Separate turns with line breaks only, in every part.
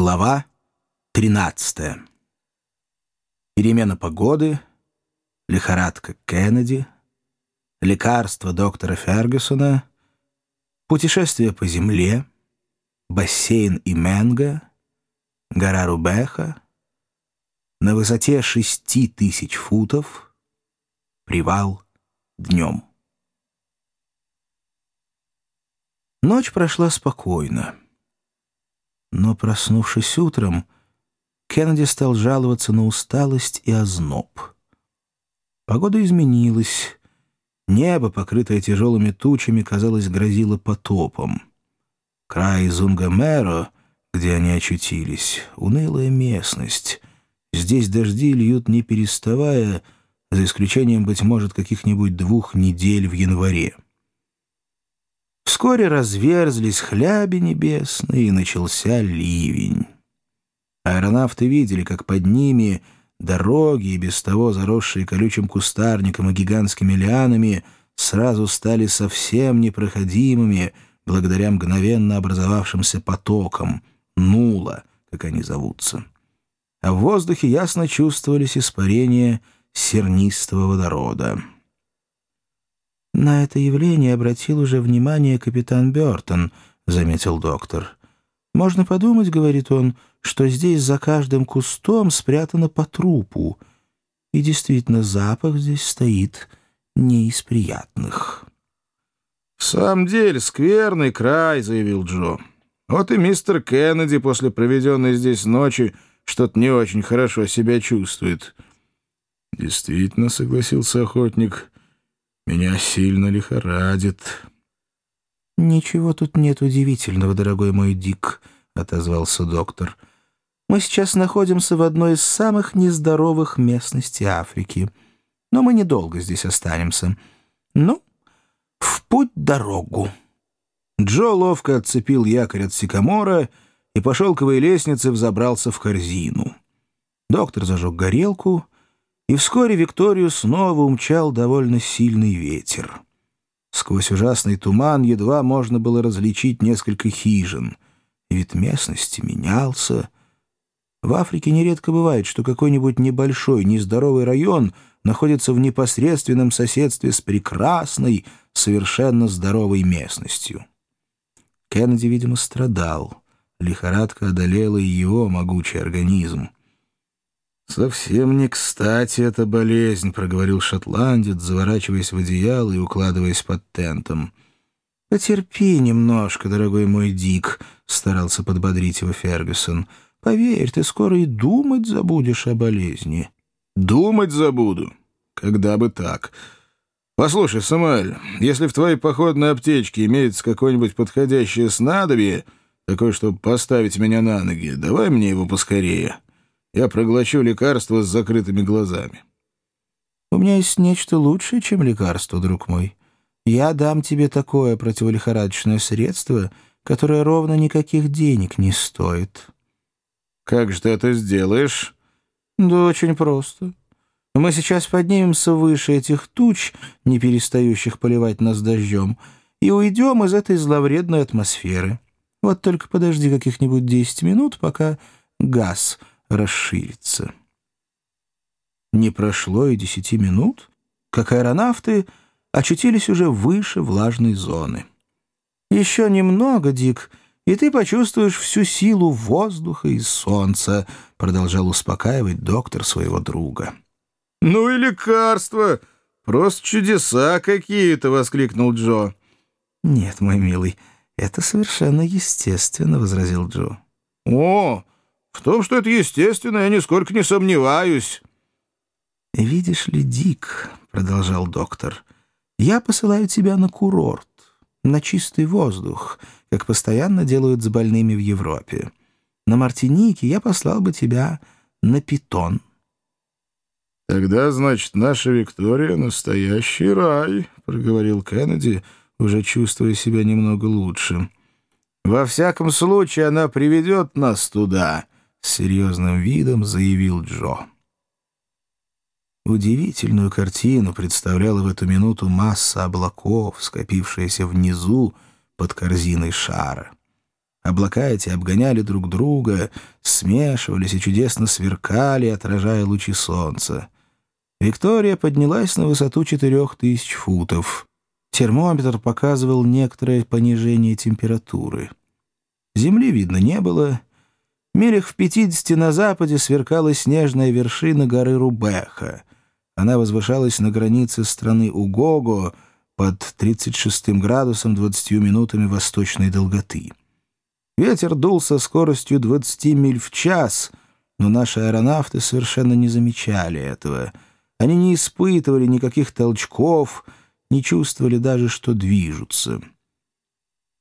Глава 13. Перемена погоды, лихорадка Кеннеди, лекарство доктора Фергюсона, путешествие по земле, бассейн и Менго, гора Рубеха, на высоте шести тысяч футов, привал днем. Ночь прошла спокойно. Но, проснувшись утром, Кеннеди стал жаловаться на усталость и озноб. Погода изменилась. Небо, покрытое тяжелыми тучами, казалось, грозило потопом. Край Зунгамеро, где они очутились, унылая местность. Здесь дожди льют не переставая, за исключением, быть может, каких-нибудь двух недель в январе. Вскоре разверзлись хляби небесные, и начался ливень. Аэронавты видели, как под ними дороги, без того заросшие колючим кустарником и гигантскими лианами, сразу стали совсем непроходимыми благодаря мгновенно образовавшимся потокам, нула, как они зовутся. А в воздухе ясно чувствовались испарения сернистого водорода. «На это явление обратил уже внимание капитан Бёртон», — заметил доктор. «Можно подумать, — говорит он, — что здесь за каждым кустом спрятано по трупу. И действительно, запах здесь стоит не из приятных».
«В самом деле, скверный край», — заявил Джо. «Вот и мистер Кеннеди после проведенной здесь ночи что-то не очень хорошо себя чувствует». «Действительно», — согласился охотник, — меня сильно лихорадит».
«Ничего тут нет удивительного, дорогой мой Дик», — отозвался доктор. «Мы сейчас находимся в одной из самых нездоровых местностей Африки. Но мы недолго здесь останемся. Ну, в путь дорогу».
Джо ловко отцепил якорь от сикамора и по шелковой лестнице взобрался в корзину.
Доктор зажег горелку — и вскоре Викторию снова умчал довольно сильный ветер. Сквозь ужасный туман едва можно было различить несколько хижин. Вид местности менялся. В Африке нередко бывает, что какой-нибудь небольшой, нездоровый район находится в непосредственном соседстве с прекрасной, совершенно здоровой местностью. Кеннеди, видимо, страдал. Лихорадка одолела и его могучий организм.
«Совсем не кстати эта болезнь», — проговорил шотландец, заворачиваясь в одеяло и укладываясь под тентом.
«Потерпи немножко, дорогой мой Дик», — старался подбодрить его Фергюсон. «Поверь, ты скоро и думать забудешь о болезни».
«Думать забуду? Когда бы так. Послушай, Самуэль, если в твоей походной аптечке имеется какое-нибудь подходящее снадобье, такое, чтобы поставить меня на ноги, давай мне его поскорее» я проглочу лекарство с закрытыми глазами.
— У меня есть нечто лучшее, чем лекарство, друг мой. Я дам тебе такое противолихорадочное средство, которое ровно никаких денег не стоит.
— Как же ты это сделаешь?
— Да очень просто. Мы сейчас поднимемся выше этих туч, не перестающих поливать нас дождем, и уйдем из этой зловредной атмосферы. Вот только подожди каких-нибудь десять минут, пока газ расширится. Не прошло и десяти минут, как аэронавты очутились уже выше влажной зоны. «Еще немного, Дик, и ты почувствуешь всю силу воздуха и солнца», продолжал успокаивать доктор своего друга.
«Ну и лекарства! Просто чудеса какие-то!» — воскликнул Джо.
«Нет, мой милый, это совершенно естественно», — возразил Джо.
«О, в том, что это естественно, я нисколько не сомневаюсь.
«Видишь ли, Дик, — продолжал доктор, — я посылаю тебя на курорт, на чистый воздух, как постоянно делают с больными в Европе. На Мартинике я послал бы тебя на питон».
«Тогда, значит, наша Виктория — настоящий рай», — проговорил Кеннеди, уже чувствуя себя немного лучше. «Во всяком случае, она приведет нас туда», — с серьезным видом заявил Джо.
Удивительную картину представляла в эту минуту масса облаков, скопившаяся внизу под корзиной шара. Облака эти обгоняли друг друга, смешивались и чудесно сверкали, отражая лучи солнца. Виктория поднялась на высоту четырех тысяч футов. Термометр показывал некоторое понижение температуры. Земли видно не было. Милях в пятидесяти на западе сверкала снежная вершина горы Рубеха. Она возвышалась на границе страны Угого под 36 градусом 20 минутами восточной долготы. Ветер дул со скоростью 20 миль в час, но наши аэронавты совершенно не замечали этого — они не испытывали никаких толчков, не чувствовали даже, что движутся.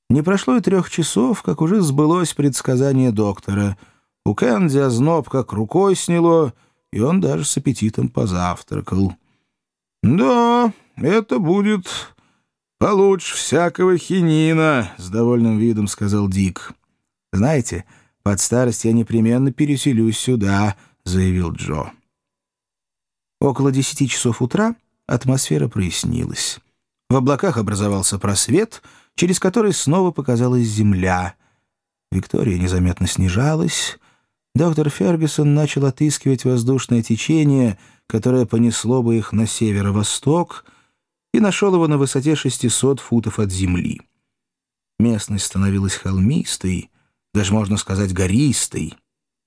Не прошло и трех часов, как уже сбылось предсказание доктора. У Кэнди озноб как рукой сняло, и он даже с аппетитом позавтракал. «Да, это будет получше всякого хинина», — с довольным видом сказал Дик. «Знаете, под старость я непременно переселюсь сюда», — заявил Джо. Около десяти часов утра атмосфера прояснилась. В облаках образовался просвет, через который снова показалась земля. Виктория незаметно снижалась. Доктор Фергюсон начал отыскивать воздушное течение, которое понесло бы их на северо-восток, и нашел его на высоте 600 футов от земли. Местность становилась холмистой, даже можно сказать гористой.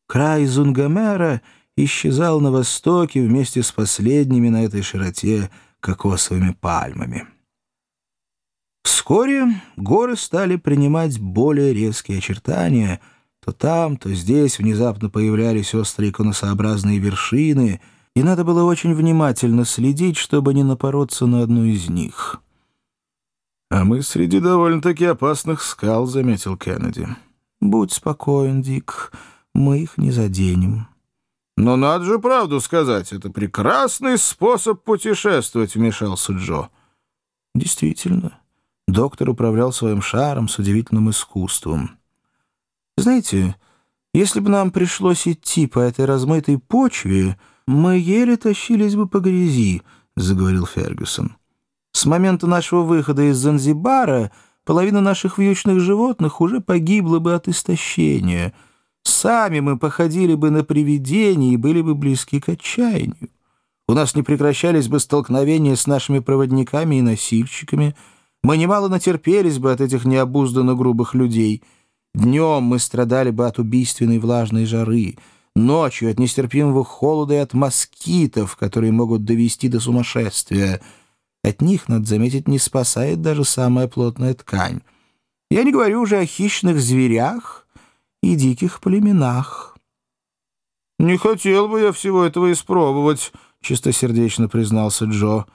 Край Зунгамера — исчезал на востоке вместе с последними на этой широте кокосовыми пальмами. Вскоре горы стали принимать более резкие очертания. То там, то здесь внезапно появлялись острые конусообразные вершины, и надо было очень внимательно следить, чтобы не напороться на одну из них.
«А мы среди довольно-таки опасных скал», — заметил Кеннеди.
«Будь спокоен, Дик, мы их не заденем».
«Но надо же правду сказать, это прекрасный способ путешествовать», — вмешался Джо.
Действительно, доктор управлял своим шаром с удивительным искусством. «Знаете, если бы нам пришлось идти по этой размытой почве, мы еле тащились бы по грязи», — заговорил Фергюсон. «С момента нашего выхода из Занзибара половина наших вьючных животных уже погибла бы от истощения». Сами мы походили бы на привидения и были бы близки к отчаянию. У нас не прекращались бы столкновения с нашими проводниками и носильщиками. Мы немало натерпелись бы от этих необузданно грубых людей. Днем мы страдали бы от убийственной влажной жары, ночью от нестерпимого холода и от москитов, которые могут довести до сумасшествия. От них, надо заметить, не спасает даже самая плотная ткань. Я не говорю уже о хищных зверях, и диких племенах.
«Не хотел бы я всего этого испробовать», — чистосердечно признался Джо.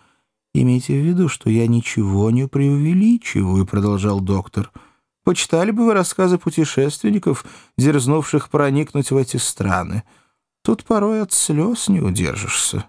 «Имейте в виду, что я ничего не преувеличиваю», — продолжал доктор. «Почитали бы вы рассказы путешественников, дерзнувших проникнуть в эти страны. Тут порой от слез не удержишься».